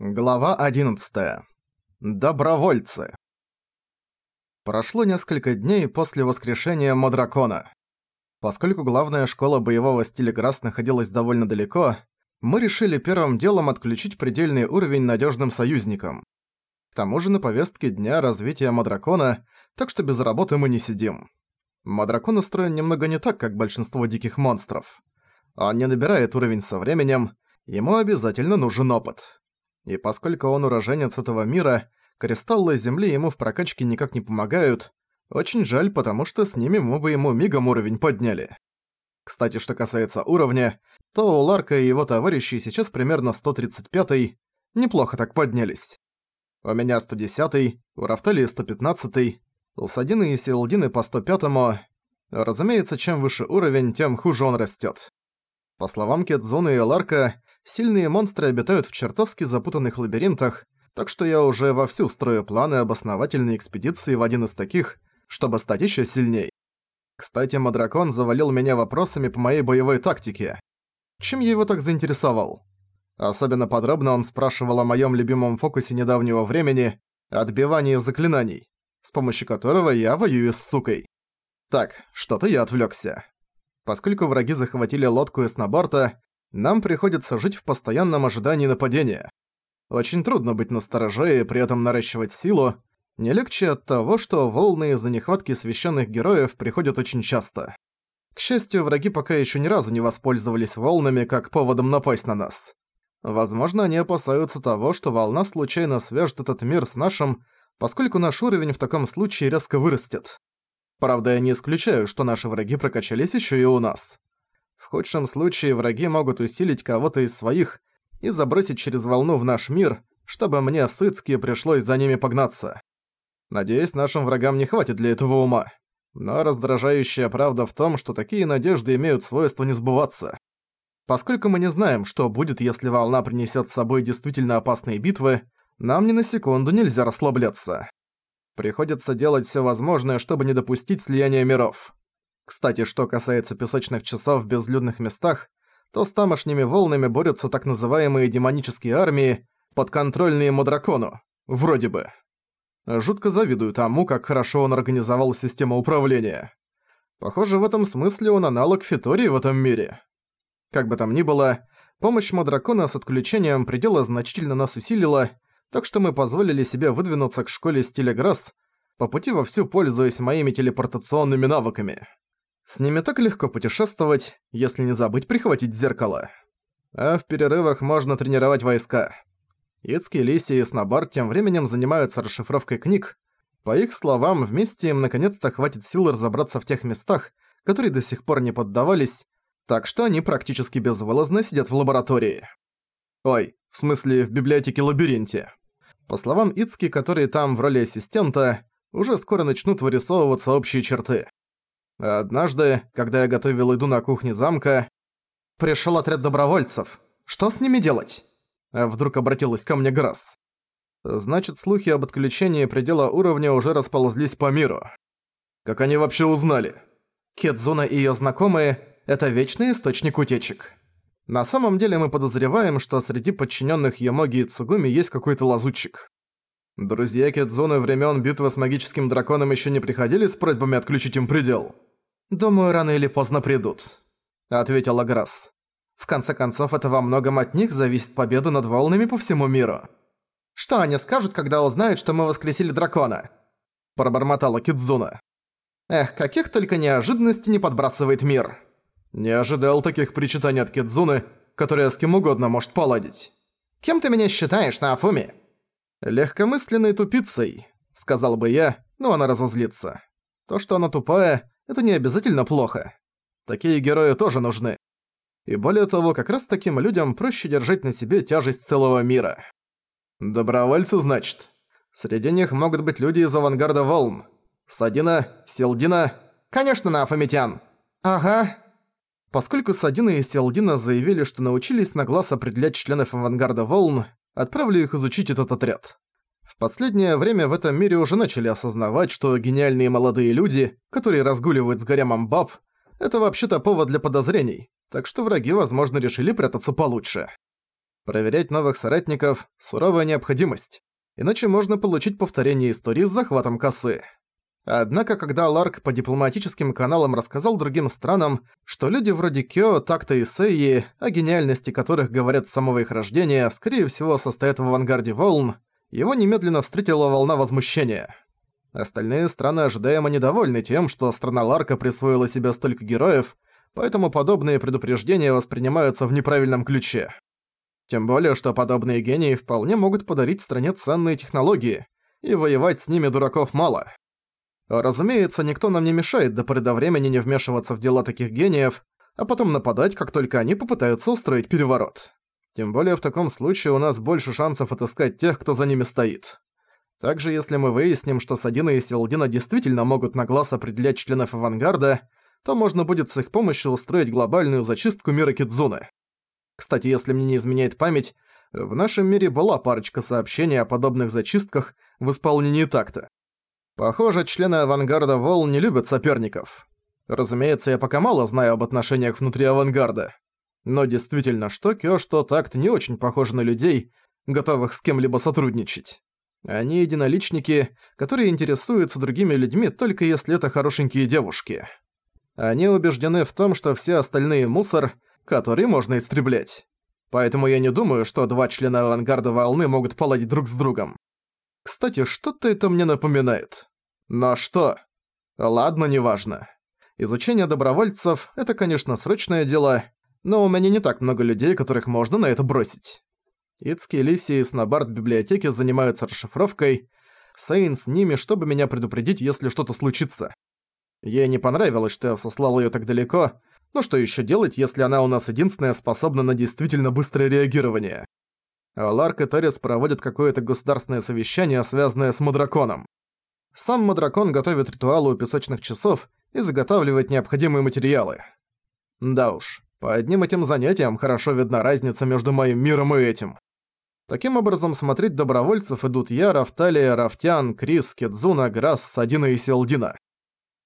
Глава 11. Добровольцы. Прошло несколько дней после воскрешения Модракона. Поскольку главная школа боевого стиля Грасс находилась довольно далеко, мы решили первым делом отключить предельный уровень надежным союзникам. К тому же на повестке дня развития Модракона, так что без работы мы не сидим. Модракон устроен немного не так, как большинство диких монстров. Он не набирает уровень со временем, ему обязательно нужен опыт. И поскольку он уроженец этого мира, кристаллы Земли ему в прокачке никак не помогают. Очень жаль, потому что с ними мы бы ему мигом уровень подняли. Кстати, что касается уровня, то у Ларка и его товарищей сейчас примерно 135-й. Неплохо так поднялись. У меня 110-й, у Рафталии 115-й, у Садины и Силдины по 105-му. Разумеется, чем выше уровень, тем хуже он растет. По словам Кедзуны и Ларка, Сильные монстры обитают в чертовски запутанных лабиринтах, так что я уже вовсю строю планы об основательной экспедиции в один из таких, чтобы стать еще сильней. Кстати, Мадракон завалил меня вопросами по моей боевой тактике. Чем я его так заинтересовал? Особенно подробно он спрашивал о моем любимом фокусе недавнего времени – отбивании заклинаний, с помощью которого я воюю с сукой. Так, что-то я отвлекся. Поскольку враги захватили лодку и сноборта, нам приходится жить в постоянном ожидании нападения. Очень трудно быть настороже и при этом наращивать силу, не легче от того, что волны из-за нехватки священных героев приходят очень часто. К счастью, враги пока еще ни разу не воспользовались волнами как поводом напасть на нас. Возможно, они опасаются того, что волна случайно свяжет этот мир с нашим, поскольку наш уровень в таком случае резко вырастет. Правда, я не исключаю, что наши враги прокачались еще и у нас. Худшем случае враги могут усилить кого-то из своих и забросить через волну в наш мир, чтобы мне, Сыцки, пришлось за ними погнаться. Надеюсь, нашим врагам не хватит для этого ума. Но раздражающая правда в том, что такие надежды имеют свойство не сбываться. Поскольку мы не знаем, что будет, если волна принесет с собой действительно опасные битвы, нам ни на секунду нельзя расслабляться. Приходится делать все возможное, чтобы не допустить слияния миров. Кстати, что касается песочных часов в безлюдных местах, то с тамошними волнами борются так называемые демонические армии, подконтрольные Модракону. Вроде бы. Жутко завидую тому, как хорошо он организовал систему управления. Похоже, в этом смысле он аналог Фитории в этом мире. Как бы там ни было, помощь Модракона с отключением предела значительно нас усилила, так что мы позволили себе выдвинуться к школе стиля Грасс, по пути вовсю пользуясь моими телепортационными навыками. С ними так легко путешествовать, если не забыть прихватить зеркало. А в перерывах можно тренировать войска. Ицки, Лиси и Снобар тем временем занимаются расшифровкой книг. По их словам, вместе им наконец-то хватит сил разобраться в тех местах, которые до сих пор не поддавались, так что они практически безвылазно сидят в лаборатории. Ой, в смысле в библиотеке-лабиринте. По словам Ицки, которые там в роли ассистента, уже скоро начнут вырисовываться общие черты. Однажды, когда я готовил еду на кухне замка, пришел отряд добровольцев. Что с ними делать? Вдруг обратилась ко мне Грасс. Значит, слухи об отключении предела уровня уже расползлись по миру. Как они вообще узнали? Кедзуна и ее знакомые – это вечный источник утечек. На самом деле мы подозреваем, что среди подчиненных Ямоги и Цугуми есть какой-то лазутчик. Друзья Кедзуны времен битвы с магическим драконом еще не приходили с просьбами отключить им предел. «Думаю, рано или поздно придут», — ответила Грасс. «В конце концов, это во многом от них зависит победа над волнами по всему миру». «Что они скажут, когда узнают, что мы воскресили дракона?» Пробормотала Кидзуна. «Эх, каких только неожиданностей не подбрасывает мир». «Не ожидал таких причитаний от Кидзуны, которая с кем угодно может поладить». «Кем ты меня считаешь, Нафуми?» «Легкомысленной тупицей», — сказал бы я, но она разозлится. То, что она тупая, это не обязательно плохо. Такие герои тоже нужны. И более того, как раз таким людям проще держать на себе тяжесть целого мира. Добровольцы, значит. Среди них могут быть люди из авангарда волн. Садина, Селдина... Конечно, Нафамитян. Ага. Поскольку Садина и Селдина заявили, что научились на глаз определять членов авангарда волн, отправлю их изучить этот отряд. Последнее время в этом мире уже начали осознавать, что гениальные молодые люди, которые разгуливают с гаремом баб, это вообще-то повод для подозрений, так что враги, возможно, решили прятаться получше. Проверять новых соратников – суровая необходимость, иначе можно получить повторение истории с захватом косы. Однако, когда Ларк по дипломатическим каналам рассказал другим странам, что люди вроде Кё, Такта и Сейи, о гениальности которых говорят с самого их рождения, скорее всего состоят в авангарде волн, его немедленно встретила волна возмущения. Остальные страны ожидаемо недовольны тем, что страна Ларка присвоила себе столько героев, поэтому подобные предупреждения воспринимаются в неправильном ключе. Тем более, что подобные гении вполне могут подарить стране ценные технологии, и воевать с ними дураков мало. Разумеется, никто нам не мешает до поры до времени не вмешиваться в дела таких гениев, а потом нападать, как только они попытаются устроить переворот. Тем более в таком случае у нас больше шансов отыскать тех, кто за ними стоит. Также если мы выясним, что Садина и Селдина действительно могут на глаз определять членов авангарда, то можно будет с их помощью устроить глобальную зачистку мира Кидзуны. Кстати, если мне не изменяет память, в нашем мире была парочка сообщений о подобных зачистках в исполнении такта. Похоже, члены авангарда Вол не любят соперников. Разумеется, я пока мало знаю об отношениях внутри авангарда. Но действительно, что Кё, что Такт не очень похожи на людей, готовых с кем-либо сотрудничать. Они единоличники, которые интересуются другими людьми только если это хорошенькие девушки. Они убеждены в том, что все остальные мусор, который можно истреблять. Поэтому я не думаю, что два члена авангарда волны могут поладить друг с другом. Кстати, что-то это мне напоминает. Но что? Ладно, неважно. Изучение добровольцев – это, конечно, срочное дело, но у меня не так много людей, которых можно на это бросить. Ицки, Лиси и Снобард в библиотеке занимаются расшифровкой. Сейн с ними, чтобы меня предупредить, если что-то случится. Ей не понравилось, что я сослал её так далеко, но что ещё делать, если она у нас единственная способна на действительно быстрое реагирование? а Ларк и Террис проводят какое-то государственное совещание, связанное с Мадраконом. Сам Мадракон готовит ритуалы у песочных часов и заготавливает необходимые материалы. Да уж, по одним этим занятиям хорошо видна разница между моим миром и этим. Таким образом, смотреть добровольцев идут я, Рафталия, Рафтян, Крис, Кедзуна, Грасс, Садина и Селдина.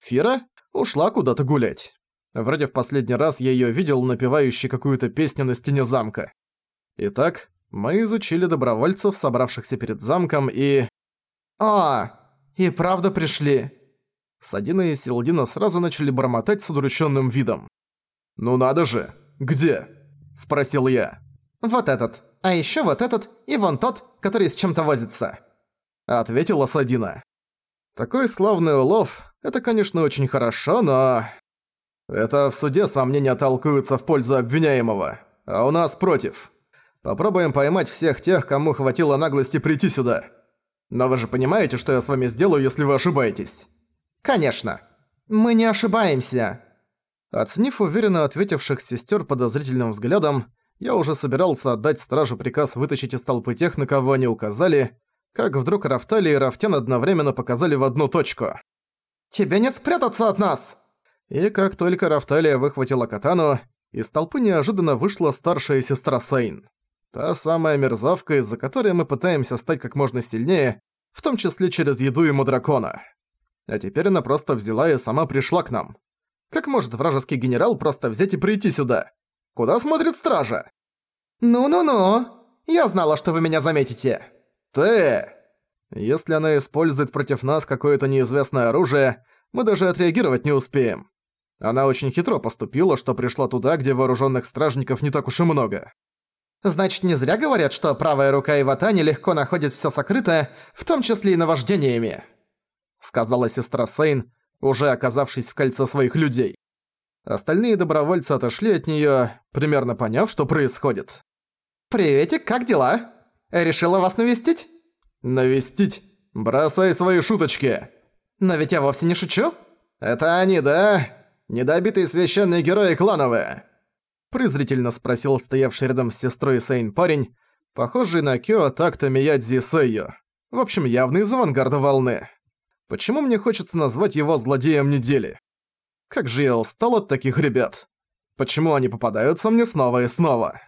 Фира ушла куда-то гулять. Вроде в последний раз я её видел, напевающей какую-то песню на стене замка. Итак, мы изучили добровольцев, собравшихся перед замком, и... «А, и правда пришли!» Садина и Силдина сразу начали бормотать с удрученным видом. «Ну надо же! Где?» – спросил я. «Вот этот, а еще вот этот и вон тот, который с чем-то возится», – ответила Садина. «Такой славный улов – это, конечно, очень хорошо, но...» «Это в суде сомнения толкуются в пользу обвиняемого, а у нас против. Попробуем поймать всех тех, кому хватило наглости прийти сюда. Но вы же понимаете, что я с вами сделаю, если вы ошибаетесь?» «Конечно. Мы не ошибаемся». Оценив уверенно ответивших сестер подозрительным взглядом, я уже собирался отдать стражу приказ вытащить из толпы тех, на кого они указали, как вдруг Рафтали и Рафтян одновременно показали в одну точку. «Тебе не спрятаться от нас!» И как только Рафталия выхватила катану, из толпы неожиданно вышла старшая сестра Сейн. Та самая мерзавка, из-за которой мы пытаемся стать как можно сильнее, в том числе через еду ему дракона. А теперь она просто взяла и сама пришла к нам. Как может вражеский генерал просто взять и прийти сюда? Куда смотрит стража? «Ну-ну-ну! Я знала, что вы меня заметите!» «Ты!» Если она использует против нас какое-то неизвестное оружие, мы даже отреагировать не успеем. Она очень хитро поступила, что пришла туда, где вооруженных стражников не так уж и много. Значит, не зря говорят, что правая рука Иватани легко находит все сокрытое, в том числе и наваждениями. Сказала сестра Сейн, уже оказавшись в кольце своих людей. Остальные добровольцы отошли от нее, примерно поняв, что происходит. «Приветик, как дела? Решила вас навестить?» «Навестить? Бросай свои шуточки!» «Но ведь я вовсе не шучу!» «Это они, да? Недобитые священные герои клановые!» презрительно спросил стоявший рядом с сестрой Сейн парень, похожий на Кё Такта Миядзи Сэйо. В общем, явный из авангарда волны. Почему мне хочется назвать его злодеем недели? Как же я устал от таких ребят. Почему они попадаются мне снова и снова?